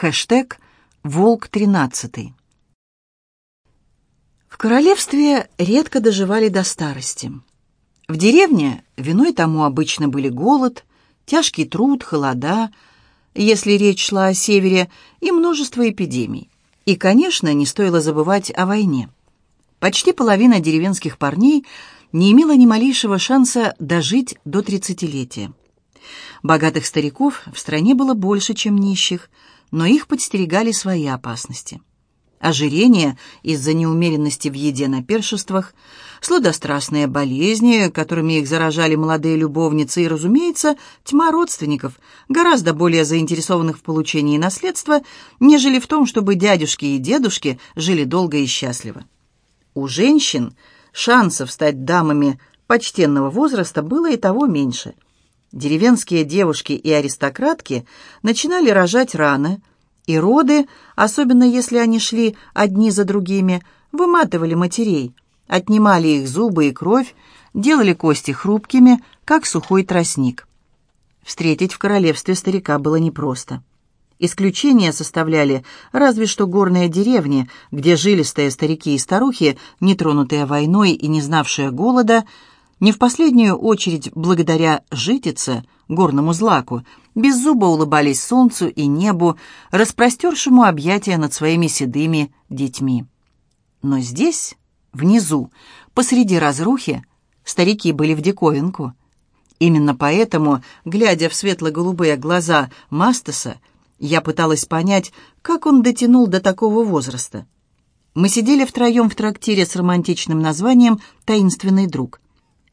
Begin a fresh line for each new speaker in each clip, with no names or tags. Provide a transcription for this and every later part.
Хэштег «Волк-13». В королевстве редко доживали до старости. В деревне виной тому обычно были голод, тяжкий труд, холода, если речь шла о севере, и множество эпидемий. И, конечно, не стоило забывать о войне. Почти половина деревенских парней не имела ни малейшего шанса дожить до тридцатилетия. Богатых стариков в стране было больше, чем нищих, но их подстерегали свои опасности. Ожирение из-за неумеренности в еде на першествах, сладострастные болезни, которыми их заражали молодые любовницы, и, разумеется, тьма родственников, гораздо более заинтересованных в получении наследства, нежели в том, чтобы дядюшки и дедушки жили долго и счастливо. У женщин шансов стать дамами почтенного возраста было и того меньше – Деревенские девушки и аристократки начинали рожать рано, и роды, особенно если они шли одни за другими, выматывали матерей, отнимали их зубы и кровь, делали кости хрупкими, как сухой тростник. Встретить в королевстве старика было непросто. Исключения составляли разве что горные деревни, где жилистые старики и старухи, нетронутые войной и не знавшие голода, не в последнюю очередь благодаря житице, горному злаку, без зуба улыбались солнцу и небу, распростершему объятия над своими седыми детьми. Но здесь, внизу, посреди разрухи, старики были в диковинку. Именно поэтому, глядя в светло-голубые глаза Мастаса, я пыталась понять, как он дотянул до такого возраста. Мы сидели втроем в трактире с романтичным названием «Таинственный друг»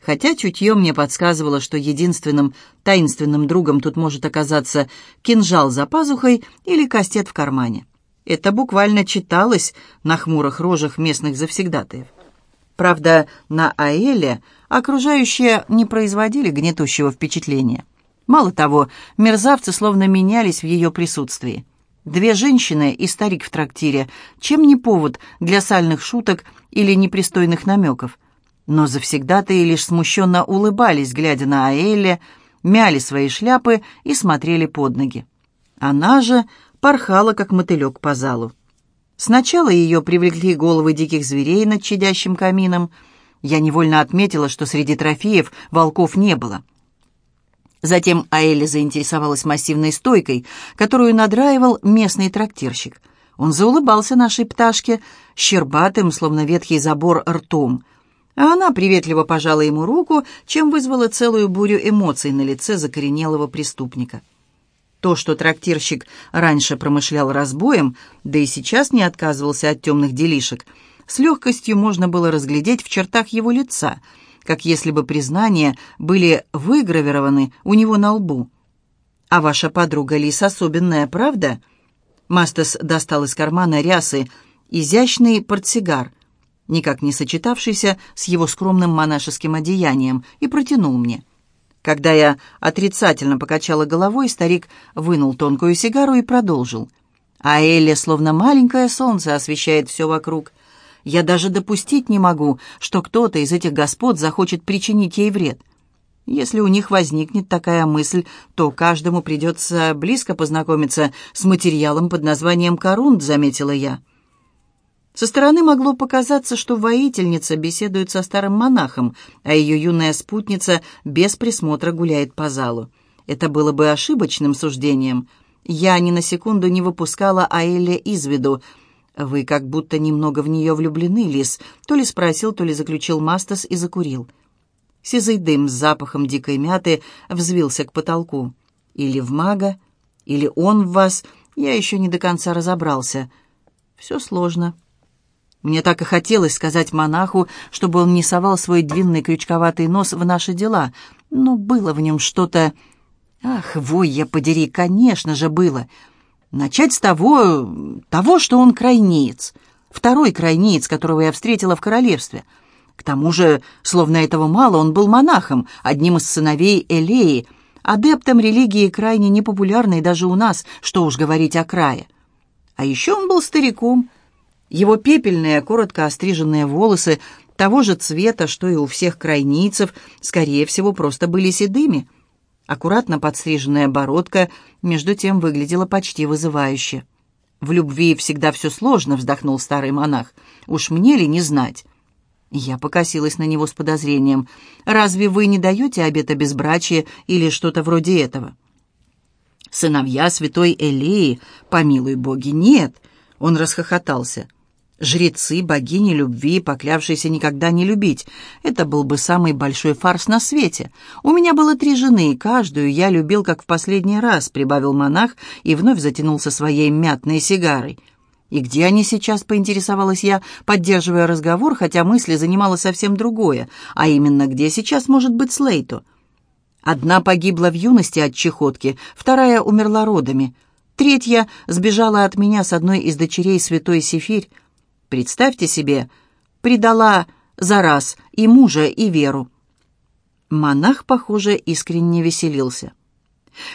хотя чутье мне подсказывало, что единственным таинственным другом тут может оказаться кинжал за пазухой или кастет в кармане. Это буквально читалось на хмурых рожах местных завсегдатаев. Правда, на Аэле окружающие не производили гнетущего впечатления. Мало того, мерзавцы словно менялись в ее присутствии. Две женщины и старик в трактире, чем не повод для сальных шуток или непристойных намеков – но завсегдатые лишь смущенно улыбались, глядя на Аэле, мяли свои шляпы и смотрели под ноги. Она же порхала, как мотылек по залу. Сначала ее привлекли головы диких зверей над чадящим камином. Я невольно отметила, что среди трофеев волков не было. Затем Аэля заинтересовалась массивной стойкой, которую надраивал местный трактирщик. Он заулыбался нашей пташке, щербатым, словно ветхий забор, ртом — а она приветливо пожала ему руку, чем вызвала целую бурю эмоций на лице закоренелого преступника. То, что трактирщик раньше промышлял разбоем, да и сейчас не отказывался от темных делишек, с легкостью можно было разглядеть в чертах его лица, как если бы признания были выгравированы у него на лбу. «А ваша подруга Лис особенная, правда?» Мастас достал из кармана рясы изящный портсигар, никак не сочетавшийся с его скромным монашеским одеянием, и протянул мне. Когда я отрицательно покачала головой, старик вынул тонкую сигару и продолжил. А Элли, словно маленькое солнце, освещает все вокруг. Я даже допустить не могу, что кто-то из этих господ захочет причинить ей вред. Если у них возникнет такая мысль, то каждому придется близко познакомиться с материалом под названием «Корунд», заметила я. Со стороны могло показаться, что воительница беседует со старым монахом, а ее юная спутница без присмотра гуляет по залу. Это было бы ошибочным суждением. Я ни на секунду не выпускала Аэле из виду. «Вы как будто немного в нее влюблены, Лис», то ли спросил, то ли заключил Мастас и закурил. Сизый дым с запахом дикой мяты взвился к потолку. Или в мага, или он в вас, я еще не до конца разобрался. Все сложно. Мне так и хотелось сказать монаху, чтобы он не совал свой длинный крючковатый нос в наши дела, но было в нем что-то... Ах, вой я подери, конечно же, было. Начать с того... того, что он крайнеец. Второй крайнеец, которого я встретила в королевстве. К тому же, словно этого мало, он был монахом, одним из сыновей Элеи, адептом религии крайне непопулярной даже у нас, что уж говорить о крае. А еще он был стариком, его пепельные, коротко остриженные волосы того же цвета, что и у всех крайницев, скорее всего, просто были седыми. Аккуратно подстриженная бородка, между тем, выглядела почти вызывающе. «В любви всегда все сложно», — вздохнул старый монах. «Уж мне ли не знать?» Я покосилась на него с подозрением. «Разве вы не даете обета безбрачия или что-то вроде этого?» «Сыновья святой Элеи, помилуй боги, нет!» Он расхохотался. «Жрецы, богини любви, поклявшиеся никогда не любить. Это был бы самый большой фарс на свете. У меня было три жены, и каждую я любил как в последний раз», — прибавил монах и вновь затянулся своей мятной сигарой. «И где они сейчас?» — поинтересовалась я, поддерживая разговор, хотя мысли занимало совсем другое, а именно, где сейчас может быть Слейто? Одна погибла в юности от чехотки, вторая умерла родами, третья сбежала от меня с одной из дочерей святой Сефирь. Представьте себе, предала за раз и мужа, и веру. Монах, похоже, искренне веселился.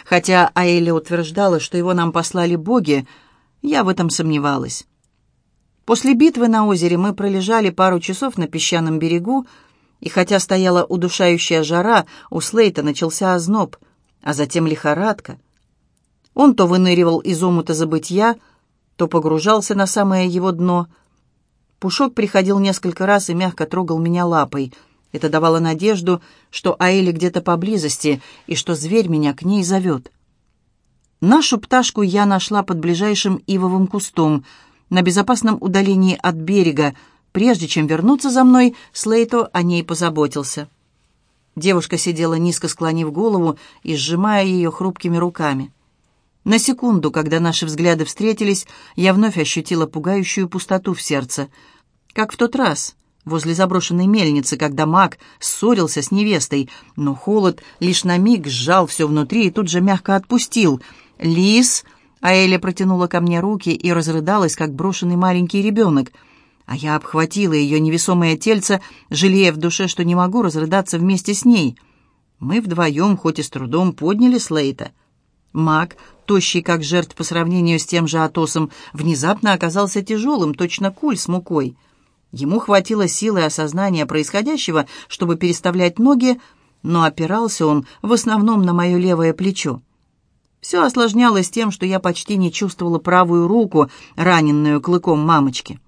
Хотя Аэля утверждала, что его нам послали боги, я в этом сомневалась. После битвы на озере мы пролежали пару часов на песчаном берегу, и хотя стояла удушающая жара, у Слейта начался озноб, а затем лихорадка. Он то выныривал из омута забытья, то погружался на самое его дно. Пушок приходил несколько раз и мягко трогал меня лапой. Это давало надежду, что Аэли где-то поблизости и что зверь меня к ней зовет. Нашу пташку я нашла под ближайшим ивовым кустом, на безопасном удалении от берега. Прежде чем вернуться за мной, Слейто о ней позаботился. Девушка сидела низко склонив голову и сжимая ее хрупкими руками. На секунду, когда наши взгляды встретились, я вновь ощутила пугающую пустоту в сердце. Как в тот раз, возле заброшенной мельницы, когда маг ссорился с невестой, но холод лишь на миг сжал все внутри и тут же мягко отпустил — «Лис!» А Эля протянула ко мне руки и разрыдалась, как брошенный маленький ребенок. А я обхватила ее невесомое тельце, жалея в душе, что не могу разрыдаться вместе с ней. Мы вдвоем, хоть и с трудом, подняли Слейта. Маг, тощий как жертв по сравнению с тем же Атосом, внезапно оказался тяжелым, точно куль с мукой. Ему хватило силы и осознания происходящего, чтобы переставлять ноги, но опирался он в основном на мое левое плечо. Все осложнялось тем, что я почти не чувствовала правую руку, раненную клыком мамочки.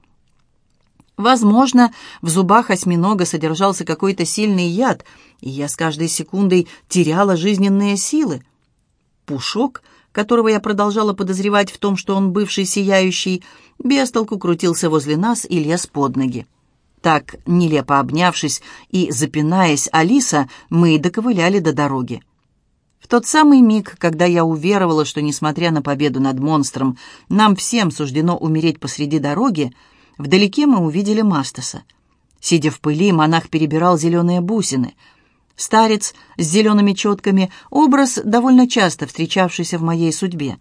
Возможно, в зубах осьминога содержался какой-то сильный яд, и я с каждой секундой теряла жизненные силы. Пушок, которого я продолжала подозревать в том, что он бывший сияющий, без толку крутился возле нас и лез под ноги. Так, нелепо обнявшись и запинаясь Алиса, мы доковыляли до дороги. В тот самый миг, когда я уверовала, что, несмотря на победу над монстром, нам всем суждено умереть посреди дороги, вдалеке мы увидели Мастаса. Сидя в пыли, монах перебирал зеленые бусины. Старец с зелеными четками — образ, довольно часто встречавшийся в моей судьбе.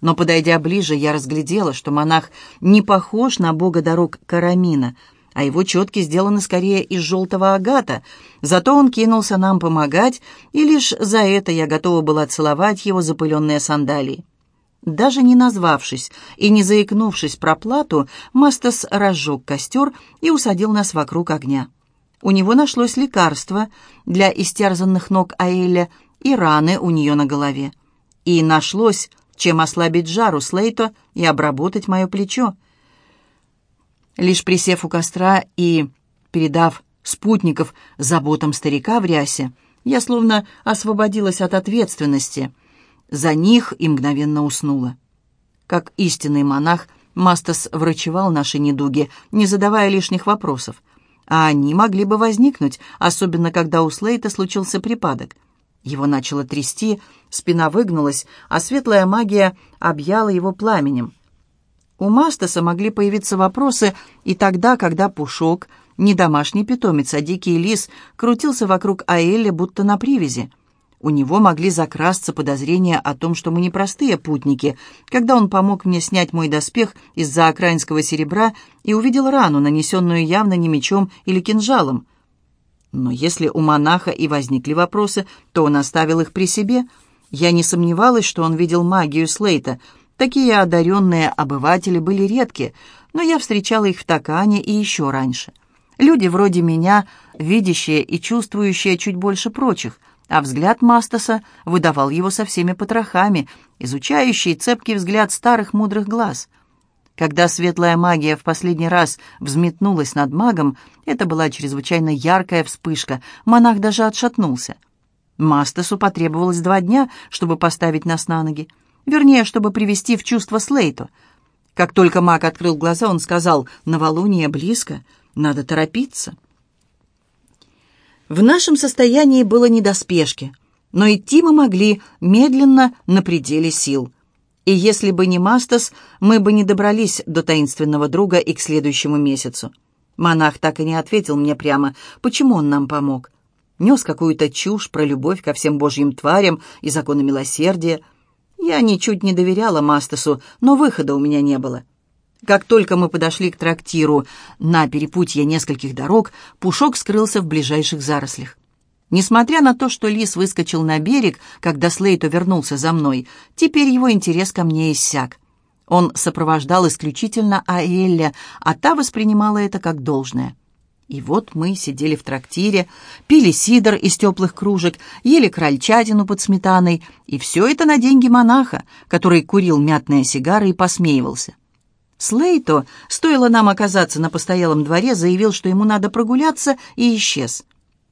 Но, подойдя ближе, я разглядела, что монах не похож на бога дорог Карамина — а его четки сделаны скорее из желтого агата. Зато он кинулся нам помогать, и лишь за это я готова была целовать его запыленные сандалии. Даже не назвавшись и не заикнувшись про плату, Мастас разжег костер и усадил нас вокруг огня. У него нашлось лекарство для истерзанных ног Аэля и раны у нее на голове. И нашлось, чем ослабить жару Слейто и обработать мое плечо. Лишь присев у костра и передав спутников заботам старика в рясе, я словно освободилась от ответственности за них и мгновенно уснула. Как истинный монах, Мастас врачевал наши недуги, не задавая лишних вопросов. А они могли бы возникнуть, особенно когда у Слейта случился припадок. Его начало трясти, спина выгнулась, а светлая магия объяла его пламенем. У Мастаса могли появиться вопросы и тогда, когда Пушок, не домашний питомец, а дикий лис, крутился вокруг Аэли, будто на привязи. У него могли закрасться подозрения о том, что мы не простые путники, когда он помог мне снять мой доспех из-за окраинского серебра и увидел рану, нанесенную явно не мечом или кинжалом. Но если у монаха и возникли вопросы, то он оставил их при себе. Я не сомневалась, что он видел магию Слейта — Такие одаренные обыватели были редки, но я встречала их в Такане и еще раньше. Люди вроде меня, видящие и чувствующие чуть больше прочих, а взгляд Мастаса выдавал его со всеми потрохами, изучающий цепкий взгляд старых мудрых глаз. Когда светлая магия в последний раз взметнулась над магом, это была чрезвычайно яркая вспышка. Монах даже отшатнулся. Мастасу потребовалось два дня, чтобы поставить нас на ноги. Вернее, чтобы привести в чувство Слейту. Как только маг открыл глаза, он сказал «Новолуние близко, надо торопиться». В нашем состоянии было не до спешки, но идти мы могли медленно на пределе сил. И если бы не Мастас, мы бы не добрались до таинственного друга и к следующему месяцу. Монах так и не ответил мне прямо, почему он нам помог. Нес какую-то чушь про любовь ко всем божьим тварям и законы милосердия. Я ничуть не доверяла Мастасу, но выхода у меня не было. Как только мы подошли к трактиру на перепутье нескольких дорог, Пушок скрылся в ближайших зарослях. Несмотря на то, что лис выскочил на берег, когда Слейто вернулся за мной, теперь его интерес ко мне иссяк. Он сопровождал исключительно Аэлля, а та воспринимала это как должное. И вот мы сидели в трактире, пили сидр из теплых кружек, ели крольчатину под сметаной, и все это на деньги монаха, который курил мятные сигары и посмеивался. Слейто, стоило нам оказаться на постоялом дворе, заявил, что ему надо прогуляться, и исчез.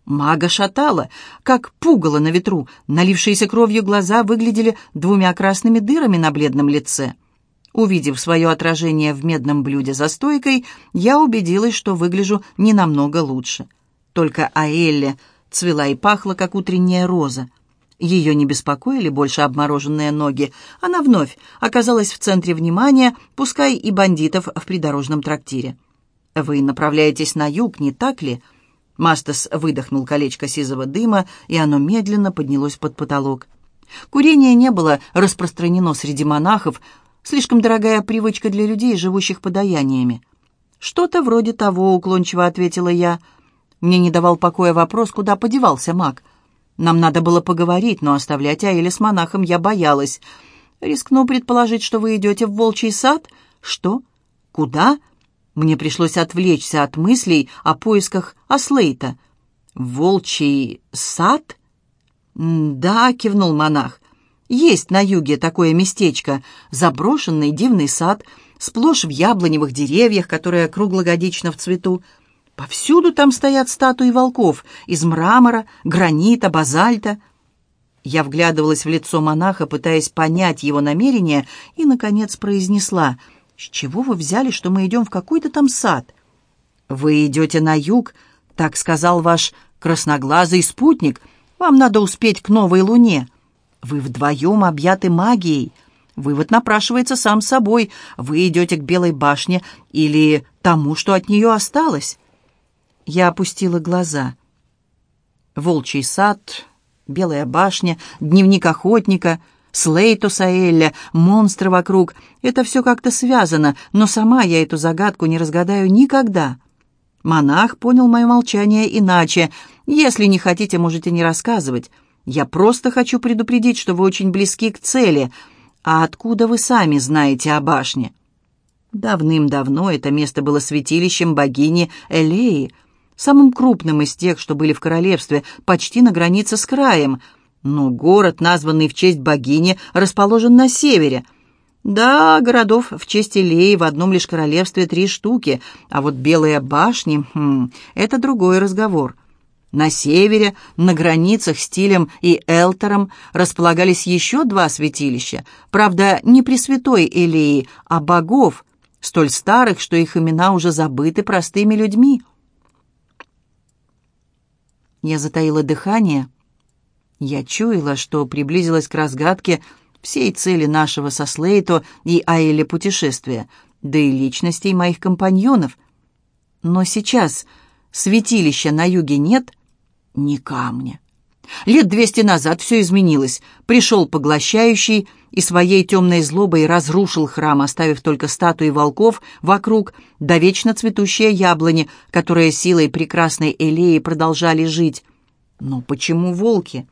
Мага шатала, как пугало на ветру, налившиеся кровью глаза выглядели двумя красными дырами на бледном лице. Увидев свое отражение в медном блюде за стойкой, я убедилась, что выгляжу не намного лучше. Только Аэлле цвела и пахла, как утренняя роза. Ее не беспокоили больше обмороженные ноги. Она вновь оказалась в центре внимания, пускай и бандитов в придорожном трактире. «Вы направляетесь на юг, не так ли?» Мастас выдохнул колечко сизого дыма, и оно медленно поднялось под потолок. Курение не было распространено среди монахов, слишком дорогая привычка для людей, живущих подаяниями. «Что-то вроде того», — уклончиво ответила я. Мне не давал покоя вопрос, куда подевался маг. Нам надо было поговорить, но оставлять Аэля с монахом я боялась. Рискну предположить, что вы идете в волчий сад? Что? Куда? Мне пришлось отвлечься от мыслей о поисках Аслейта. «Волчий сад?» «Да», — кивнул монах. «Есть на юге такое местечко, заброшенный дивный сад, сплошь в яблоневых деревьях, которые круглогодично в цвету. Повсюду там стоят статуи волков из мрамора, гранита, базальта». Я вглядывалась в лицо монаха, пытаясь понять его намерение, и, наконец, произнесла — «С чего вы взяли, что мы идем в какой-то там сад?» «Вы идете на юг», — так сказал ваш красноглазый спутник. «Вам надо успеть к новой луне. Вы вдвоем объяты магией. Вывод напрашивается сам собой. Вы идете к Белой башне или тому, что от нее осталось». Я опустила глаза. Волчий сад, Белая башня, дневник охотника — Слейто Саэлля, монстры вокруг. Это все как-то связано, но сама я эту загадку не разгадаю никогда. Монах понял мое молчание иначе. Если не хотите, можете не рассказывать. Я просто хочу предупредить, что вы очень близки к цели. А откуда вы сами знаете о башне? Давным-давно это место было святилищем богини Элеи, самым крупным из тех, что были в королевстве, почти на границе с краем — но город, названный в честь богини, расположен на севере. Да, городов в честь Илеи в одном лишь королевстве три штуки, а вот белые башни хм, — это другой разговор. На севере, на границах с Тилем и Элтером, располагались еще два святилища, правда, не Пресвятой Илеи, а богов, столь старых, что их имена уже забыты простыми людьми. Я затаила дыхание — я чуяла, что приблизилась к разгадке всей цели нашего со Слейто и Аэля путешествия, да и личностей моих компаньонов. Но сейчас святилища на юге нет ни камня. Лет двести назад все изменилось. Пришел поглощающий и своей темной злобой разрушил храм, оставив только статуи волков вокруг, да вечно цветущие яблони, которые силой прекрасной Элеи продолжали жить. Но почему волки?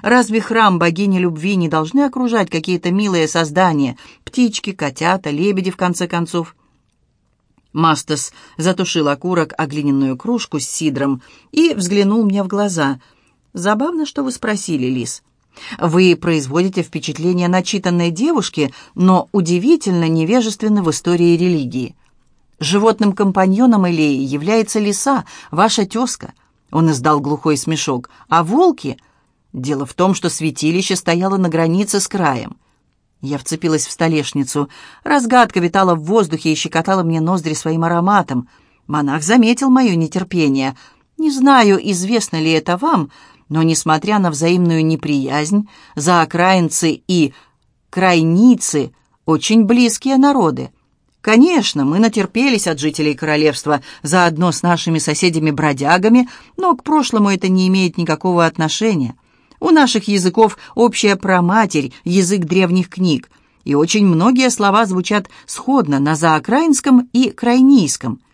Разве храм богини любви не должны окружать какие-то милые создания? Птички, котята, лебеди, в конце концов. Мастас затушил окурок о глиняную кружку с сидром и взглянул мне в глаза. «Забавно, что вы спросили, Лис. Вы производите впечатление начитанной девушки, но удивительно невежественны в истории религии. Животным компаньоном Илеи является лиса, ваша тезка. Он издал глухой смешок. А волки? Дело в том, что святилище стояло на границе с краем. Я вцепилась в столешницу. Разгадка витала в воздухе и щекотала мне ноздри своим ароматом. Монах заметил мое нетерпение. Не знаю, известно ли это вам, но, несмотря на взаимную неприязнь, за окраинцы и крайницы очень близкие народы. Конечно, мы натерпелись от жителей королевства, заодно с нашими соседями-бродягами, но к прошлому это не имеет никакого отношения. У наших языков общая проматерь, язык древних книг, и очень многие слова звучат сходно на заокраинском и крайнийском –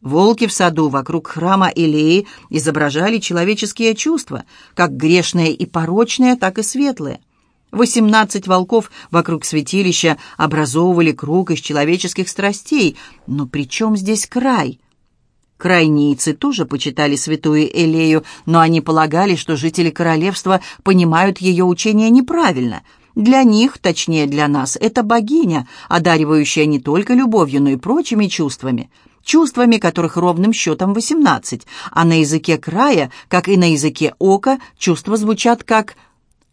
Волки в саду вокруг храма Илеи изображали человеческие чувства, как грешные и порочные, так и светлые. Восемнадцать волков вокруг святилища образовывали круг из человеческих страстей, но при чем здесь край? Крайнийцы тоже почитали святую Элею, но они полагали, что жители королевства понимают ее учение неправильно. Для них, точнее для нас, это богиня, одаривающая не только любовью, но и прочими чувствами – чувствами которых ровным счетом 18, а на языке края, как и на языке ока, чувства звучат как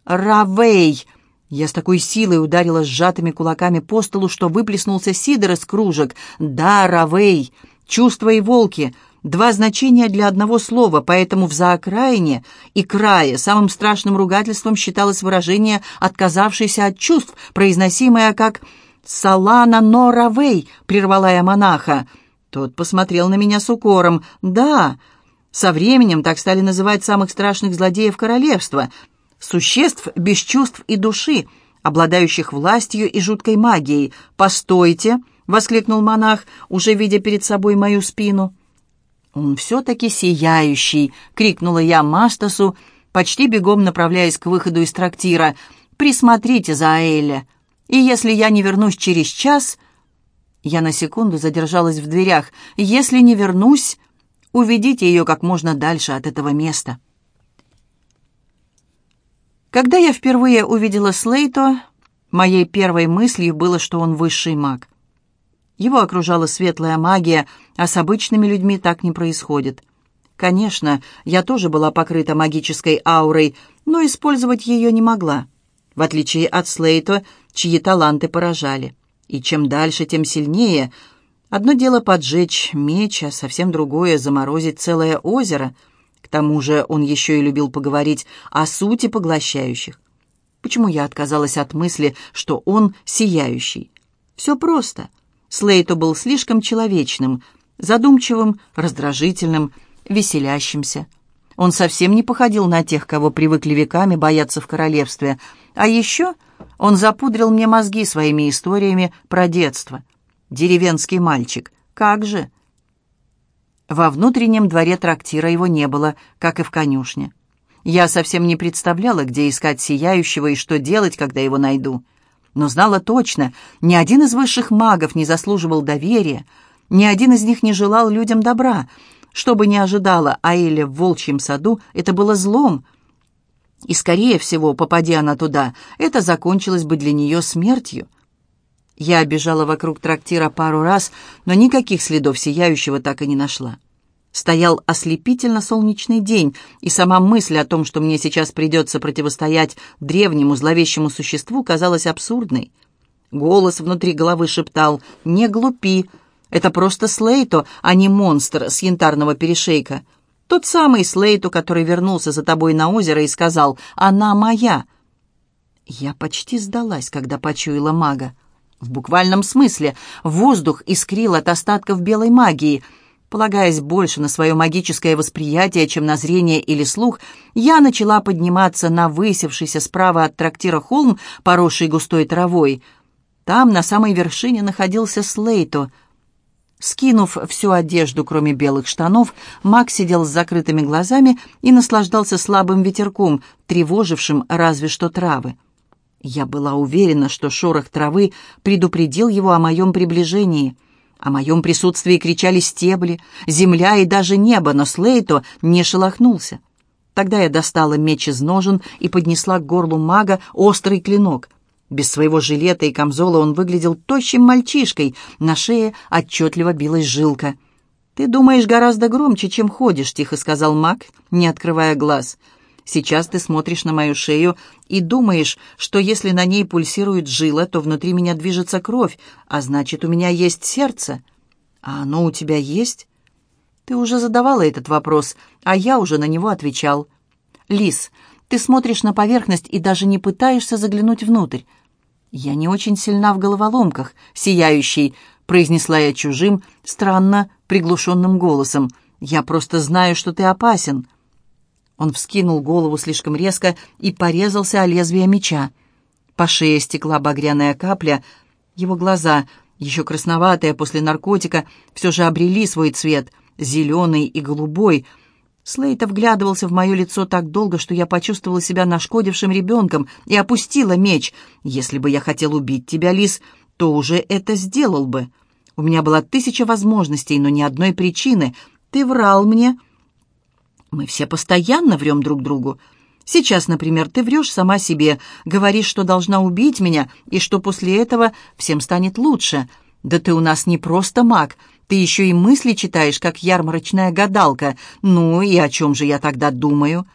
«равей». Я с такой силой ударила сжатыми кулаками по столу, что выплеснулся сидор из кружек. «Да, равей, чувства и волки». Два значения для одного слова, поэтому в заокраине и крае самым страшным ругательством считалось выражение «отказавшееся от чувств», произносимое как «Салана Норавей», прервала я монаха. Тот посмотрел на меня с укором. «Да, со временем так стали называть самых страшных злодеев королевства, существ без чувств и души, обладающих властью и жуткой магией. Постойте!» — воскликнул монах, уже видя перед собой мою спину. «Он все-таки сияющий!» — крикнула я Мастасу, почти бегом направляясь к выходу из трактира. «Присмотрите за Аэля, и если я не вернусь через час...» Я на секунду задержалась в дверях. «Если не вернусь, уведите ее как можно дальше от этого места». Когда я впервые увидела Слейто, моей первой мыслью было, что он высший маг. Его окружала светлая магия, а с обычными людьми так не происходит. Конечно, я тоже была покрыта магической аурой, но использовать ее не могла, в отличие от Слейто, чьи таланты поражали. И чем дальше, тем сильнее. Одно дело поджечь меч, а совсем другое — заморозить целое озеро. К тому же он еще и любил поговорить о сути поглощающих. Почему я отказалась от мысли, что он сияющий? Все просто. Слейто был слишком человечным, задумчивым, раздражительным, веселящимся. Он совсем не походил на тех, кого привыкли веками бояться в королевстве. А еще он запудрил мне мозги своими историями про детство. Деревенский мальчик. Как же? Во внутреннем дворе трактира его не было, как и в конюшне. Я совсем не представляла, где искать сияющего и что делать, когда его найду. Но знала точно, ни один из высших магов не заслуживал доверия, ни один из них не желал людям добра. Что бы ни ожидала Аэля в волчьем саду, это было злом — и, скорее всего, попади она туда, это закончилось бы для нее смертью. Я обежала вокруг трактира пару раз, но никаких следов сияющего так и не нашла. Стоял ослепительно солнечный день, и сама мысль о том, что мне сейчас придется противостоять древнему зловещему существу, казалась абсурдной. Голос внутри головы шептал «Не глупи, это просто Слейто, а не монстр с янтарного перешейка». Тот самый Слейту, который вернулся за тобой на озеро и сказал «Она моя». Я почти сдалась, когда почуяла мага. В буквальном смысле воздух искрил от остатков белой магии. Полагаясь больше на свое магическое восприятие, чем на зрение или слух, я начала подниматься на высевшийся справа от трактира холм, поросший густой травой. Там, на самой вершине, находился Слейто — Скинув всю одежду, кроме белых штанов, Мак сидел с закрытыми глазами и наслаждался слабым ветерком, тревожившим разве что травы. Я была уверена, что шорох травы предупредил его о моем приближении. О моем присутствии кричали стебли, земля и даже небо, но Слейто не шелохнулся. Тогда я достала меч из ножен и поднесла к горлу мага острый клинок. Без своего жилета и камзола он выглядел тощим мальчишкой, на шее отчетливо билась жилка. «Ты думаешь гораздо громче, чем ходишь», — тихо сказал маг, не открывая глаз. «Сейчас ты смотришь на мою шею и думаешь, что если на ней пульсирует жила, то внутри меня движется кровь, а значит, у меня есть сердце. А оно у тебя есть?» «Ты уже задавала этот вопрос, а я уже на него отвечал». «Лис, ты смотришь на поверхность и даже не пытаешься заглянуть внутрь. «Я не очень сильна в головоломках, сияющий», — произнесла я чужим, странно приглушенным голосом. «Я просто знаю, что ты опасен». Он вскинул голову слишком резко и порезался о лезвие меча. По шее стекла багряная капля. Его глаза, еще красноватые после наркотика, все же обрели свой цвет, зеленый и голубой — Слейта вглядывался в мое лицо так долго, что я почувствовала себя нашкодившим ребенком и опустила меч. Если бы я хотел убить тебя, Лис, то уже это сделал бы. У меня была тысяча возможностей, но ни одной причины. Ты врал мне. Мы все постоянно врем друг другу. Сейчас, например, ты врешь сама себе, говоришь, что должна убить меня, и что после этого всем станет лучше. Да ты у нас не просто маг — ты еще и мысли читаешь, как ярмарочная гадалка. Ну и о чем же я тогда думаю?»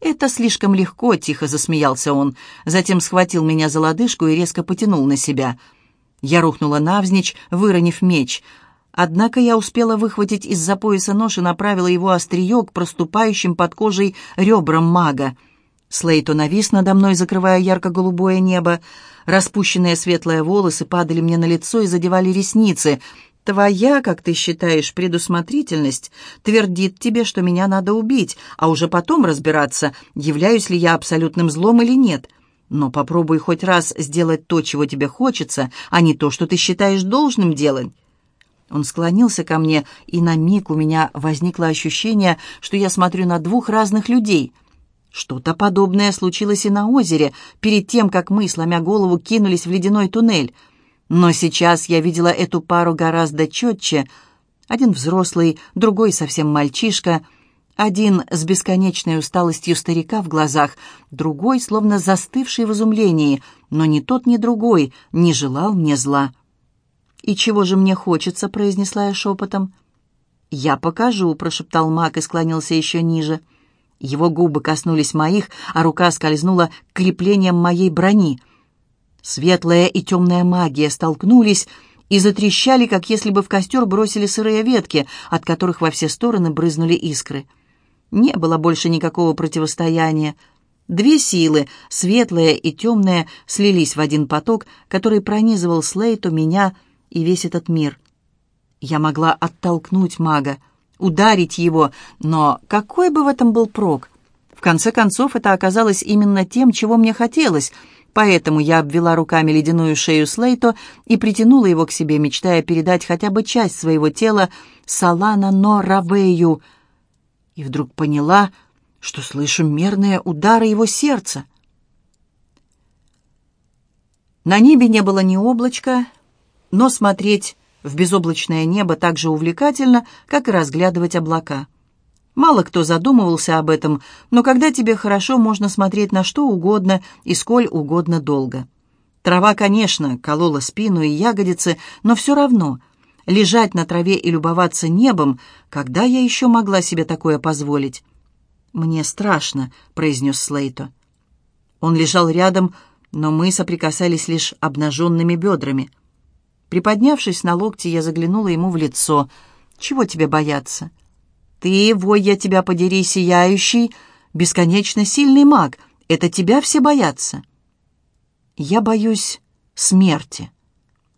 «Это слишком легко», — тихо засмеялся он. Затем схватил меня за лодыжку и резко потянул на себя. Я рухнула навзничь, выронив меч. Однако я успела выхватить из-за пояса нож и направила его острие к проступающим под кожей ребрам мага. Слейто навис надо мной, закрывая ярко-голубое небо. Распущенные светлые волосы падали мне на лицо и задевали ресницы — Твоя, как ты считаешь, предусмотрительность твердит тебе, что меня надо убить, а уже потом разбираться, являюсь ли я абсолютным злом или нет. Но попробуй хоть раз сделать то, чего тебе хочется, а не то, что ты считаешь должным делать. Он склонился ко мне, и на миг у меня возникло ощущение, что я смотрю на двух разных людей. Что-то подобное случилось и на озере, перед тем, как мы, сломя голову, кинулись в ледяной туннель — но сейчас я видела эту пару гораздо четче. Один взрослый, другой совсем мальчишка, один с бесконечной усталостью старика в глазах, другой, словно застывший в изумлении, но ни тот, ни другой не желал мне зла. «И чего же мне хочется?» — произнесла я шепотом. «Я покажу», — прошептал маг и склонился еще ниже. Его губы коснулись моих, а рука скользнула к креплениям моей брони — Светлая и темная магия столкнулись и затрещали, как если бы в костер бросили сырые ветки, от которых во все стороны брызнули искры. Не было больше никакого противостояния. Две силы, светлая и темная, слились в один поток, который пронизывал Слейту, меня и весь этот мир. Я могла оттолкнуть мага, ударить его, но какой бы в этом был прок? В конце концов, это оказалось именно тем, чего мне хотелось — Поэтому я обвела руками ледяную шею Слейто и притянула его к себе, мечтая передать хотя бы часть своего тела Салана Норавею. И вдруг поняла, что слышу мерные удары его сердца. На небе не было ни облачка, но смотреть в безоблачное небо так же увлекательно, как и разглядывать облака. Мало кто задумывался об этом, но когда тебе хорошо, можно смотреть на что угодно и сколь угодно долго. Трава, конечно, колола спину и ягодицы, но все равно лежать на траве и любоваться небом, когда я еще могла себе такое позволить? «Мне страшно», — произнес Слейто. Он лежал рядом, но мы соприкасались лишь обнаженными бедрами. Приподнявшись на локти, я заглянула ему в лицо. «Чего тебе бояться?» Ты, вой я тебя подери, сияющий, бесконечно сильный маг. Это тебя все боятся. Я боюсь смерти,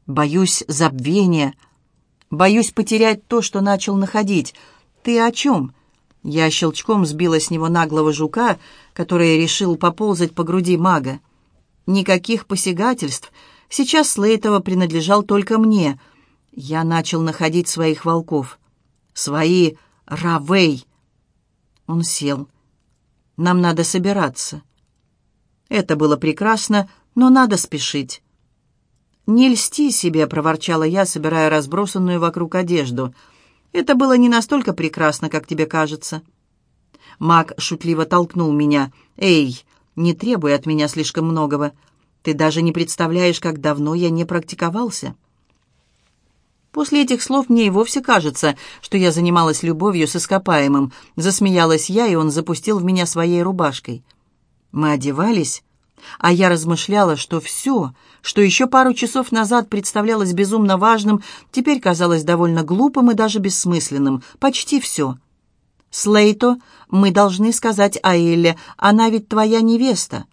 боюсь забвения, боюсь потерять то, что начал находить. Ты о чем?» Я щелчком сбила с него наглого жука, который решил поползать по груди мага. Никаких посягательств. Сейчас Слейтова принадлежал только мне. Я начал находить своих волков. Свои Равей!» Он сел. «Нам надо собираться». Это было прекрасно, но надо спешить. «Не льсти себе», — проворчала я, собирая разбросанную вокруг одежду. «Это было не настолько прекрасно, как тебе кажется». Маг шутливо толкнул меня. «Эй, не требуй от меня слишком многого. Ты даже не представляешь, как давно я не практиковался». После этих слов мне и вовсе кажется, что я занималась любовью с ископаемым. Засмеялась я, и он запустил в меня своей рубашкой. Мы одевались, а я размышляла, что все, что еще пару часов назад представлялось безумно важным, теперь казалось довольно глупым и даже бессмысленным. Почти все. «Слейто, мы должны сказать Аэлле, она ведь твоя невеста».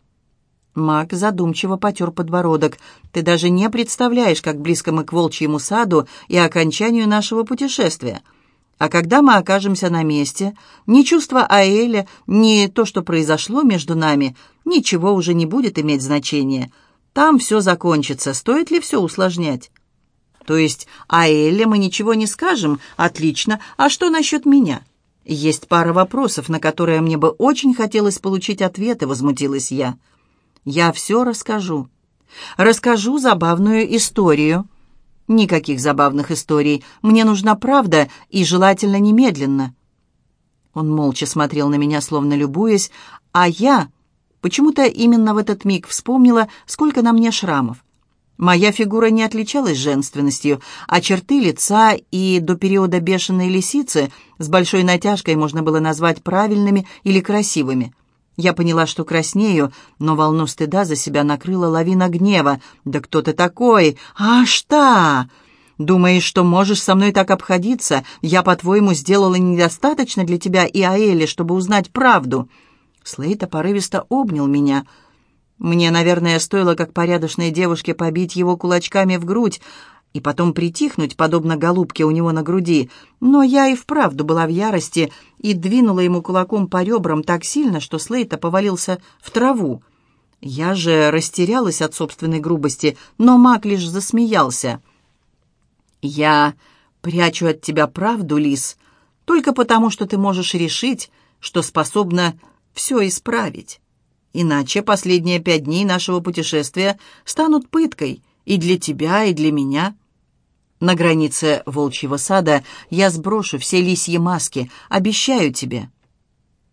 Мак задумчиво потер подбородок. «Ты даже не представляешь, как близко мы к волчьему саду и окончанию нашего путешествия. А когда мы окажемся на месте, ни чувство Аэля, ни то, что произошло между нами, ничего уже не будет иметь значения. Там все закончится. Стоит ли все усложнять?» «То есть Аэле мы ничего не скажем? Отлично. А что насчет меня?» «Есть пара вопросов, на которые мне бы очень хотелось получить ответы», — возмутилась я. «Я...» Я все расскажу. Расскажу забавную историю. Никаких забавных историй. Мне нужна правда и желательно немедленно. Он молча смотрел на меня, словно любуясь, а я почему-то именно в этот миг вспомнила, сколько на мне шрамов. Моя фигура не отличалась женственностью, а черты лица и до периода бешеной лисицы с большой натяжкой можно было назвать правильными или красивыми. Я поняла, что краснею, но волну стыда за себя накрыла лавина гнева. «Да кто ты такой? А что? Думаешь, что можешь со мной так обходиться? Я, по-твоему, сделала недостаточно для тебя и Аэли, чтобы узнать правду?» Слейта порывисто обнял меня. Мне, наверное, стоило, как порядочной девушке, побить его кулачками в грудь, и потом притихнуть, подобно голубке у него на груди. Но я и вправду была в ярости и двинула ему кулаком по ребрам так сильно, что Слейта повалился в траву. Я же растерялась от собственной грубости, но маг лишь засмеялся. «Я прячу от тебя правду, Лис, только потому, что ты можешь решить, что способна все исправить. Иначе последние пять дней нашего путешествия станут пыткой и для тебя, и для меня». На границе волчьего сада я сброшу все лисьи маски, обещаю тебе».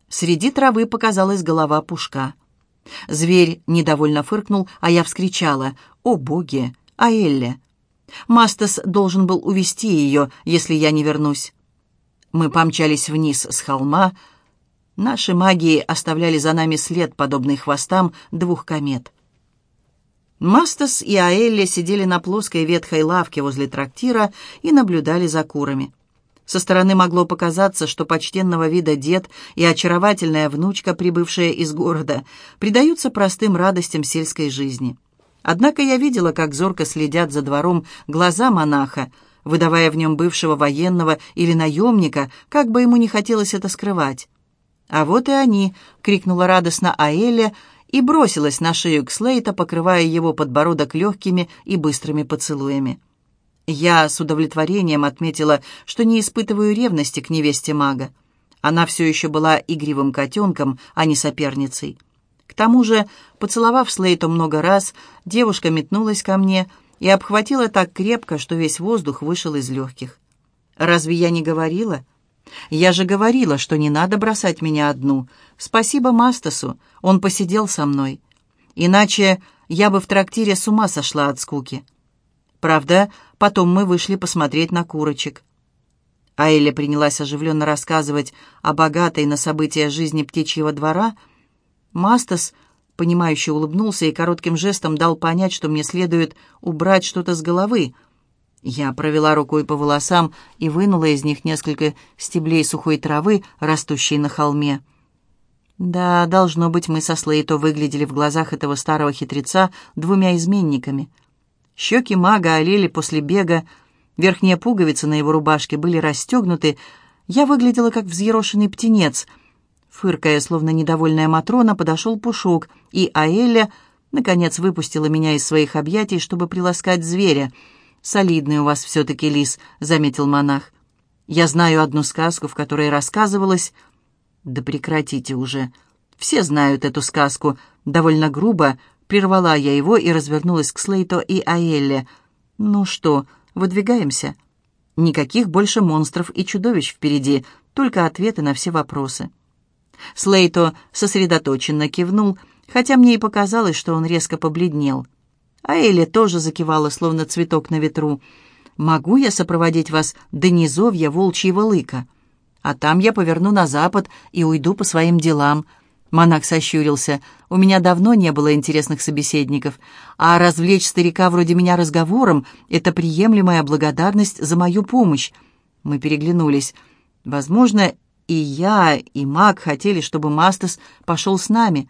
Среди травы показалась голова пушка. Зверь недовольно фыркнул, а я вскричала «О, боги! А Элле!» Мастас должен был увести ее, если я не вернусь. Мы помчались вниз с холма. Наши магии оставляли за нами след, подобный хвостам двух комет. Мастас и Аэлли сидели на плоской ветхой лавке возле трактира и наблюдали за курами. Со стороны могло показаться, что почтенного вида дед и очаровательная внучка, прибывшая из города, предаются простым радостям сельской жизни. Однако я видела, как зорко следят за двором глаза монаха, выдавая в нем бывшего военного или наемника, как бы ему не хотелось это скрывать. «А вот и они!» — крикнула радостно Аэля и бросилась на шею к Слейта, покрывая его подбородок легкими и быстрыми поцелуями. Я с удовлетворением отметила, что не испытываю ревности к невесте мага. Она все еще была игривым котенком, а не соперницей. К тому же, поцеловав Слейта много раз, девушка метнулась ко мне и обхватила так крепко, что весь воздух вышел из легких. «Разве я не говорила?» «Я же говорила, что не надо бросать меня одну. Спасибо Мастасу, он посидел со мной. Иначе я бы в трактире с ума сошла от скуки. Правда, потом мы вышли посмотреть на курочек». Аэля принялась оживленно рассказывать о богатой на события жизни птичьего двора. Мастас, понимающе улыбнулся и коротким жестом дал понять, что мне следует убрать что-то с головы — я провела рукой по волосам и вынула из них несколько стеблей сухой травы, растущей на холме. Да, должно быть, мы со Слейто выглядели в глазах этого старого хитреца двумя изменниками. Щеки мага олели после бега, верхние пуговицы на его рубашке были расстегнуты, я выглядела как взъерошенный птенец. Фыркая, словно недовольная Матрона, подошел Пушок, и Аэля, наконец, выпустила меня из своих объятий, чтобы приласкать зверя — «Солидный у вас все-таки лис», — заметил монах. «Я знаю одну сказку, в которой рассказывалось...» «Да прекратите уже. Все знают эту сказку. Довольно грубо прервала я его и развернулась к Слейто и Аэлле. «Ну что, выдвигаемся?» Никаких больше монстров и чудовищ впереди, только ответы на все вопросы. Слейто сосредоточенно кивнул, хотя мне и показалось, что он резко побледнел. А Элли тоже закивала, словно цветок на ветру. «Могу я сопроводить вас до низовья волчьего лыка? А там я поверну на запад и уйду по своим делам». Монах сощурился. «У меня давно не было интересных собеседников, а развлечь старика вроде меня разговором — это приемлемая благодарность за мою помощь». Мы переглянулись. Возможно, и я, и Мак хотели, чтобы Мастас пошел с нами.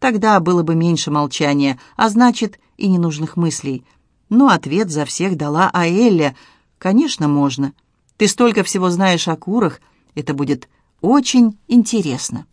Тогда было бы меньше молчания, а значит, и ненужных мыслей. Но ответ за всех дала Аэлля. «Конечно, можно. Ты столько всего знаешь о курах. Это будет очень интересно».